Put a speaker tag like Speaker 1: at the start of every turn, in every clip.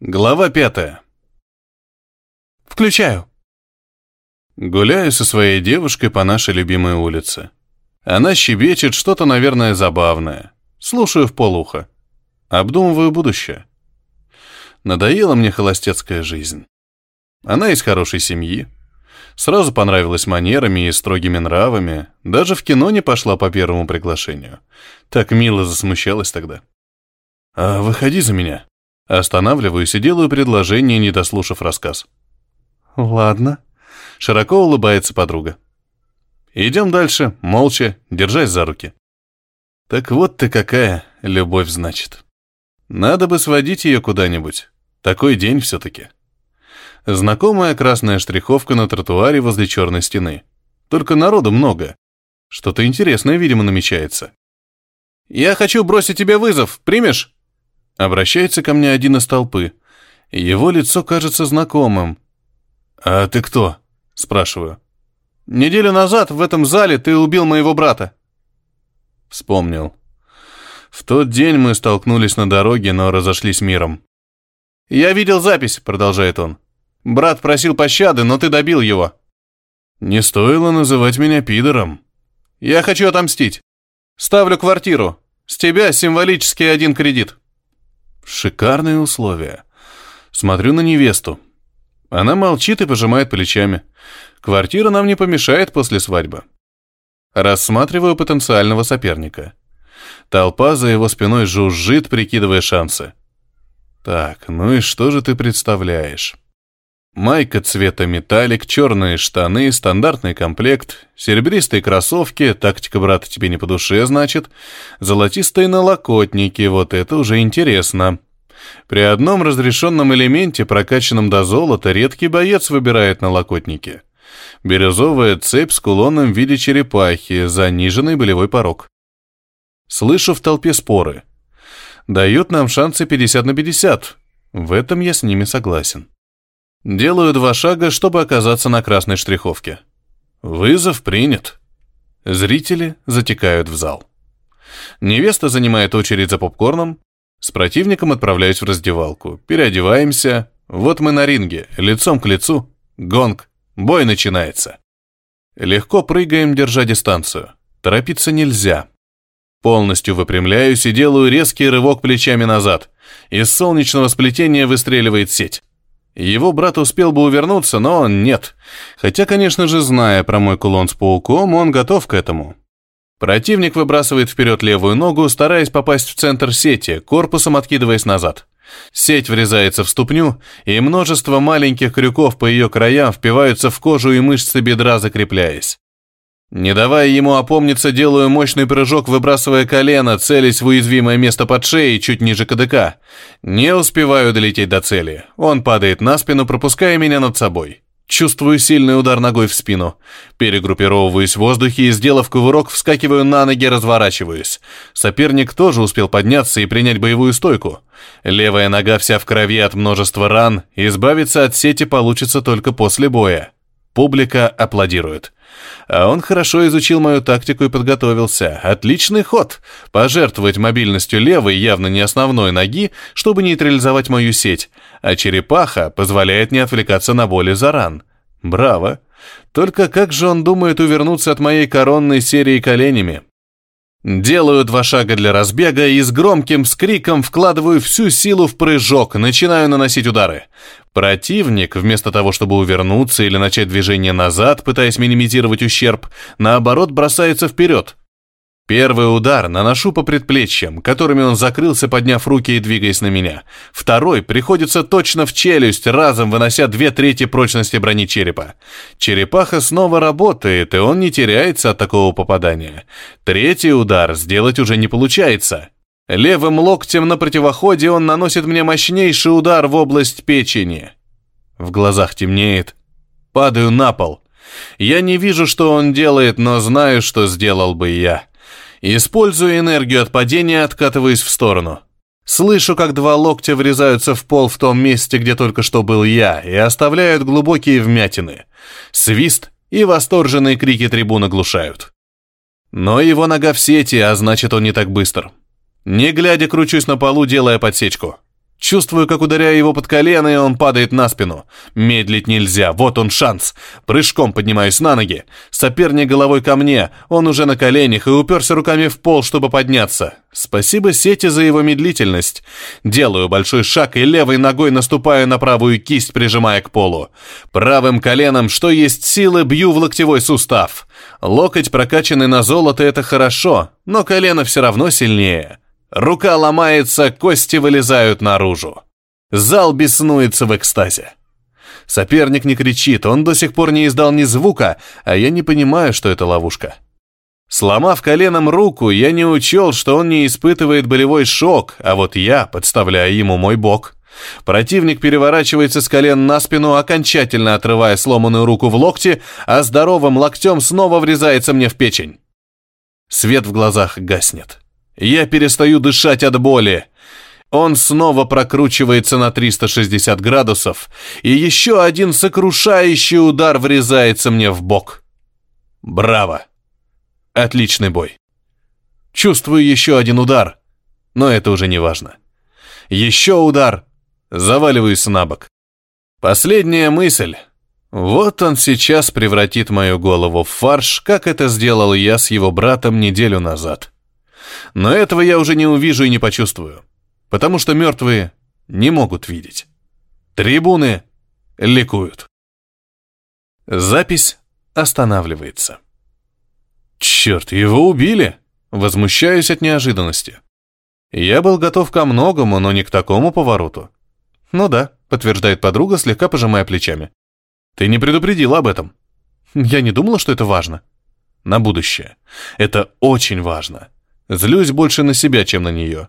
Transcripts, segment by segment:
Speaker 1: Глава пятая.
Speaker 2: Включаю.
Speaker 1: Гуляю со своей девушкой по нашей любимой улице. Она щебечет что-то, наверное, забавное. Слушаю в полухо. Обдумываю будущее. Надоела мне холостецкая жизнь. Она из хорошей семьи. Сразу понравилась манерами и строгими нравами. Даже в кино не пошла по первому приглашению. Так мило засмущалась тогда. «А выходи за меня», Останавливаюсь и делаю предложение, не дослушав рассказ.
Speaker 2: Ладно.
Speaker 1: Широко улыбается подруга. Идем дальше, молча, держась за руки. Так вот ты какая любовь, значит. Надо бы сводить ее куда-нибудь. Такой день все-таки. Знакомая красная штриховка на тротуаре возле черной стены. Только народу много. Что-то интересное, видимо, намечается. «Я хочу бросить тебе вызов. Примешь?» Обращается ко мне один из толпы. Его лицо кажется знакомым. «А ты кто?» – спрашиваю. «Неделю назад в этом зале ты убил моего брата». Вспомнил. В тот день мы столкнулись на дороге, но разошлись миром. «Я видел запись», — продолжает он. «Брат просил пощады, но ты добил его». «Не стоило называть меня пидором». «Я хочу отомстить. Ставлю квартиру. С тебя символически один кредит». Шикарные условия. Смотрю на невесту. Она молчит и пожимает плечами. Квартира нам не помешает после свадьбы. Рассматриваю потенциального соперника. Толпа за его спиной жужжит, прикидывая шансы. Так, ну и что же ты представляешь? Майка цвета металлик, черные штаны, стандартный комплект, серебристые кроссовки, тактика брата тебе не по душе, значит, золотистые налокотники, вот это уже интересно. При одном разрешенном элементе, прокачанном до золота, редкий боец выбирает налокотники. Бирюзовая цепь с кулоном в виде черепахи, заниженный болевой порог. Слышу в толпе споры. Дают нам шансы 50 на 50. В этом я с ними согласен. Делаю два шага, чтобы оказаться на красной штриховке. Вызов принят. Зрители затекают в зал. Невеста занимает очередь за попкорном. С противником отправляюсь в раздевалку. Переодеваемся. Вот мы на ринге, лицом к лицу. Гонг. Бой начинается. Легко прыгаем, держа дистанцию. Торопиться нельзя. Полностью выпрямляюсь и делаю резкий рывок плечами назад. Из солнечного сплетения выстреливает сеть. Его брат успел бы увернуться, но нет. Хотя, конечно же, зная про мой кулон с пауком, он готов к этому. Противник выбрасывает вперед левую ногу, стараясь попасть в центр сети, корпусом откидываясь назад. Сеть врезается в ступню, и множество маленьких крюков по ее краям впиваются в кожу и мышцы бедра, закрепляясь. Не давая ему опомниться, делаю мощный прыжок, выбрасывая колено, целясь в уязвимое место под шеей, чуть ниже КДК. Не успеваю долететь до цели. Он падает на спину, пропуская меня над собой. Чувствую сильный удар ногой в спину. Перегруппировываюсь в воздухе и, сделав кувырок, вскакиваю на ноги, разворачиваюсь. Соперник тоже успел подняться и принять боевую стойку. Левая нога вся в крови от множества ран, избавиться от сети получится только после боя. Публика аплодирует. А он хорошо изучил мою тактику и подготовился. Отличный ход. Пожертвовать мобильностью левой, явно не основной ноги, чтобы нейтрализовать мою сеть. А черепаха позволяет не отвлекаться на боли за ран. Браво. Только как же он думает увернуться от моей коронной серии коленями? Делаю два шага для разбега и с громким скриком вкладываю всю силу в прыжок, начинаю наносить удары. Противник, вместо того, чтобы увернуться или начать движение назад, пытаясь минимизировать ущерб, наоборот бросается вперед. Первый удар наношу по предплечьям, которыми он закрылся, подняв руки и двигаясь на меня. Второй приходится точно в челюсть, разом вынося две трети прочности брони черепа. Черепаха снова работает, и он не теряется от такого попадания. Третий удар сделать уже не получается. Левым локтем на противоходе он наносит мне мощнейший удар в область печени. В глазах темнеет. Падаю на пол. Я не вижу, что он делает, но знаю, что сделал бы я. Используя энергию от падения, откатываюсь в сторону. Слышу, как два локтя врезаются в пол в том месте, где только что был я, и оставляют глубокие вмятины. Свист и восторженные крики трибуны глушают. Но его нога в сети, а значит, он не так быстр. Не глядя, кручусь на полу, делая подсечку. Чувствую, как ударяю его под колено, и он падает на спину. Медлить нельзя, вот он шанс. Прыжком поднимаюсь на ноги. Соперник головой ко мне, он уже на коленях и уперся руками в пол, чтобы подняться. Спасибо Сете за его медлительность. Делаю большой шаг и левой ногой наступаю на правую кисть, прижимая к полу. Правым коленом, что есть силы, бью в локтевой сустав. Локоть, прокачанный на золото, это хорошо, но колено все равно сильнее. Рука ломается, кости вылезают наружу. Зал беснуется в экстазе. Соперник не кричит, он до сих пор не издал ни звука, а я не понимаю, что это ловушка. Сломав коленом руку, я не учел, что он не испытывает болевой шок, а вот я подставляю ему мой бок. Противник переворачивается с колен на спину, окончательно отрывая сломанную руку в локте, а здоровым локтем снова врезается мне в печень. Свет в глазах гаснет. Я перестаю дышать от боли. Он снова прокручивается на 360 градусов, и еще один сокрушающий удар врезается мне в бок. Браво! Отличный бой. Чувствую еще один удар, но это уже не важно. Еще удар. Заваливаюсь на бок. Последняя мысль. Вот он сейчас превратит мою голову в фарш, как это сделал я с его братом неделю назад. Но этого я уже не увижу и не почувствую, потому что мертвые не могут видеть. Трибуны ликуют. Запись останавливается. Черт, его убили! Возмущаюсь от неожиданности. Я был готов ко многому, но не к такому повороту. Ну да, подтверждает подруга, слегка пожимая плечами. Ты не предупредил об этом. Я не думала, что это важно. На будущее. Это очень важно. Злюсь больше на себя, чем на нее.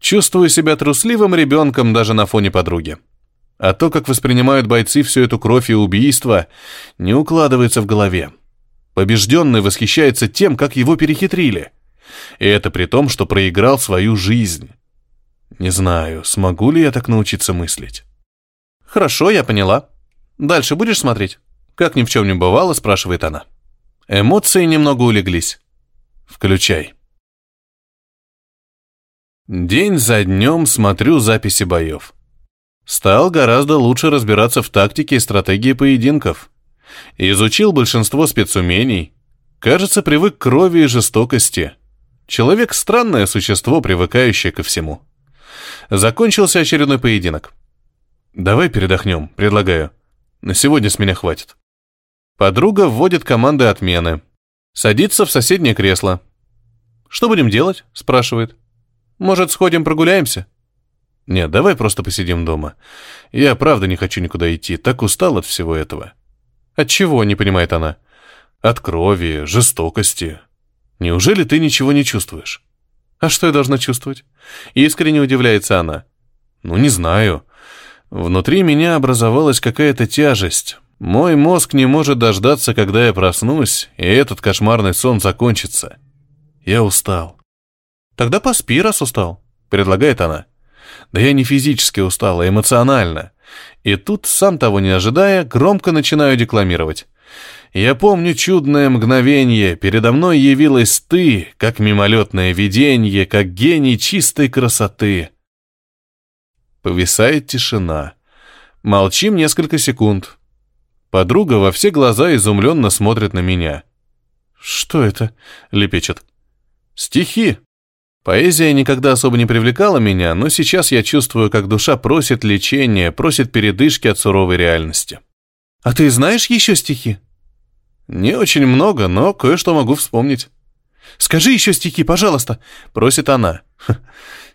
Speaker 1: Чувствую себя трусливым ребенком даже на фоне подруги. А то, как воспринимают бойцы всю эту кровь и убийство, не укладывается в голове. Побежденный восхищается тем, как его перехитрили. И это при том, что проиграл свою жизнь. Не знаю, смогу ли я так научиться мыслить. Хорошо, я поняла. Дальше будешь смотреть? Как ни в чем не бывало, спрашивает она. Эмоции немного улеглись. Включай. День за днем смотрю записи боев. Стал гораздо лучше разбираться в тактике и стратегии поединков. Изучил большинство спецумений. Кажется, привык к крови и жестокости. Человек — странное существо, привыкающее ко всему. Закончился очередной поединок. «Давай передохнем», — предлагаю. «На сегодня с меня хватит». Подруга вводит команды отмены. Садится в соседнее кресло. «Что будем делать?» — спрашивает. Может, сходим прогуляемся? Нет, давай просто посидим дома. Я правда не хочу никуда идти, так устал от всего этого. От чего, не понимает она? От крови, жестокости. Неужели ты ничего не чувствуешь? А что я должна чувствовать? Искренне удивляется она. Ну, не знаю. Внутри меня образовалась какая-то тяжесть. Мой мозг не может дождаться, когда я проснусь, и этот кошмарный сон закончится. Я устал. Тогда поспи, раз устал, предлагает она. Да я не физически устал, а эмоционально. И тут, сам того не ожидая, громко начинаю декламировать. Я помню чудное мгновение, передо мной явилась ты, как мимолетное видение, как гений чистой красоты. Повисает тишина. Молчим несколько секунд. Подруга во все глаза изумленно смотрит на меня. «Что это?» — лепечет. «Стихи», Поэзия никогда особо не привлекала меня, но сейчас я чувствую, как душа просит лечения, просит передышки от суровой реальности. «А ты знаешь еще стихи?» «Не очень много, но кое-что могу вспомнить». «Скажи еще стихи, пожалуйста», — просит она.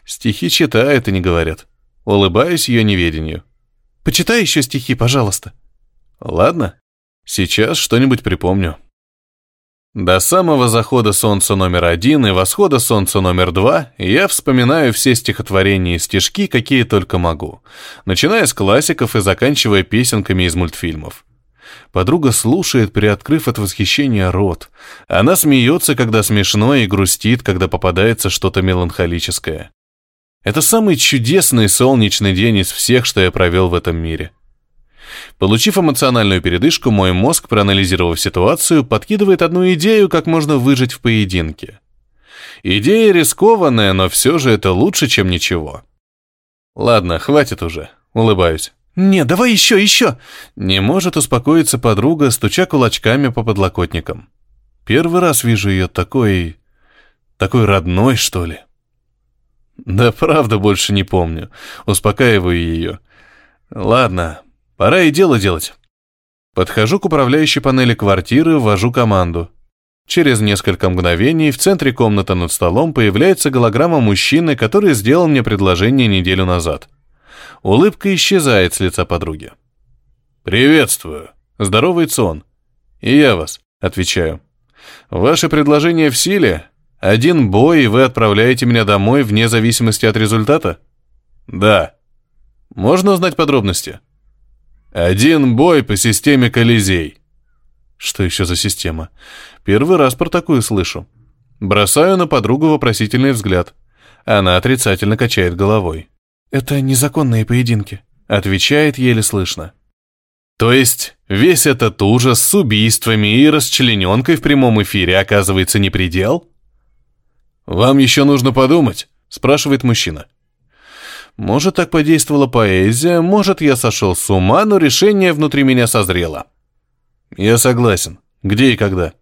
Speaker 1: Стихи читают и не говорят. Улыбаюсь ее неведению. «Почитай еще стихи, пожалуйста». «Ладно, сейчас что-нибудь припомню». До самого захода солнца номер один и восхода солнца номер два я вспоминаю все стихотворения и стишки, какие только могу, начиная с классиков и заканчивая песенками из мультфильмов. Подруга слушает, приоткрыв от восхищения рот. Она смеется, когда смешно, и грустит, когда попадается что-то меланхолическое. Это самый чудесный солнечный день из всех, что я провел в этом мире. Получив эмоциональную передышку, мой мозг, проанализировав ситуацию, подкидывает одну идею, как можно выжить в поединке. Идея рискованная, но все же это лучше, чем ничего. Ладно, хватит уже. Улыбаюсь.
Speaker 2: «Не, давай еще, еще!»
Speaker 1: Не может успокоиться подруга, стуча кулачками по подлокотникам. Первый раз вижу ее такой... такой родной, что ли. Да правда больше не помню. Успокаиваю ее. Ладно, пора и дело делать. Подхожу к управляющей панели квартиры, ввожу команду. Через несколько мгновений в центре комнаты над столом появляется голограмма мужчины, который сделал мне предложение неделю назад. Улыбка исчезает с лица подруги. «Приветствую», — здоровается он. «И я вас», — отвечаю. «Ваше предложение в силе? Один бой, и вы отправляете меня домой вне зависимости от результата?» «Да». «Можно узнать подробности?» «Один бой по системе Колизей». «Что еще за система?» «Первый раз про такую слышу». Бросаю на подругу вопросительный взгляд. Она отрицательно качает головой.
Speaker 2: «Это незаконные поединки», —
Speaker 1: отвечает еле слышно. То есть весь этот ужас с убийствами и расчлененкой в прямом эфире оказывается не предел? «Вам еще нужно подумать», — спрашивает мужчина. Может, так подействовала поэзия, может, я сошел с ума, но решение внутри меня созрело. Я согласен. Где и когда?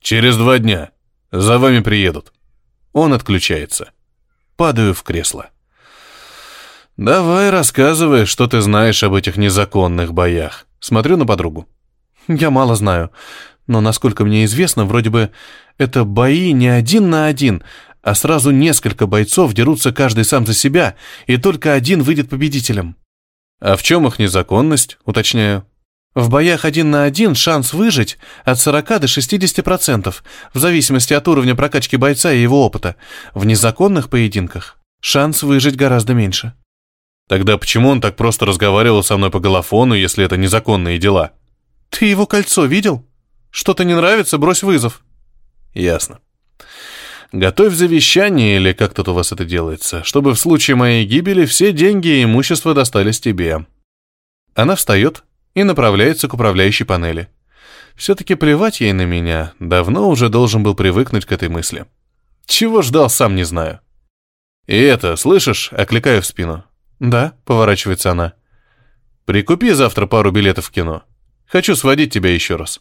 Speaker 1: Через два дня. За вами приедут. Он отключается. Падаю в кресло. «Давай рассказывай, что ты знаешь об этих незаконных боях». Смотрю на подругу.
Speaker 2: «Я мало знаю, но, насколько мне известно, вроде бы это бои не один на один, а сразу несколько бойцов дерутся каждый сам за себя, и только один выйдет победителем».
Speaker 1: «А в чем их незаконность?» — уточняю.
Speaker 2: В боях один на один шанс выжить от 40 до 60%, в зависимости от уровня прокачки бойца и его опыта. В незаконных поединках шанс выжить гораздо меньше.
Speaker 1: Тогда почему он так просто разговаривал со мной по голофону, если это незаконные дела?
Speaker 2: Ты его кольцо видел? Что-то не нравится, брось вызов.
Speaker 1: Ясно. Готовь завещание, или как тут у вас это делается, чтобы в случае моей гибели все деньги и имущество достались тебе. Она встает и направляется к управляющей панели. Все-таки плевать ей на меня, давно уже должен был привыкнуть к этой мысли. Чего ждал, сам не знаю. И это, слышишь, окликаю в спину.
Speaker 2: «Да», — поворачивается она.
Speaker 1: «Прикупи завтра пару билетов в кино. Хочу сводить тебя еще раз».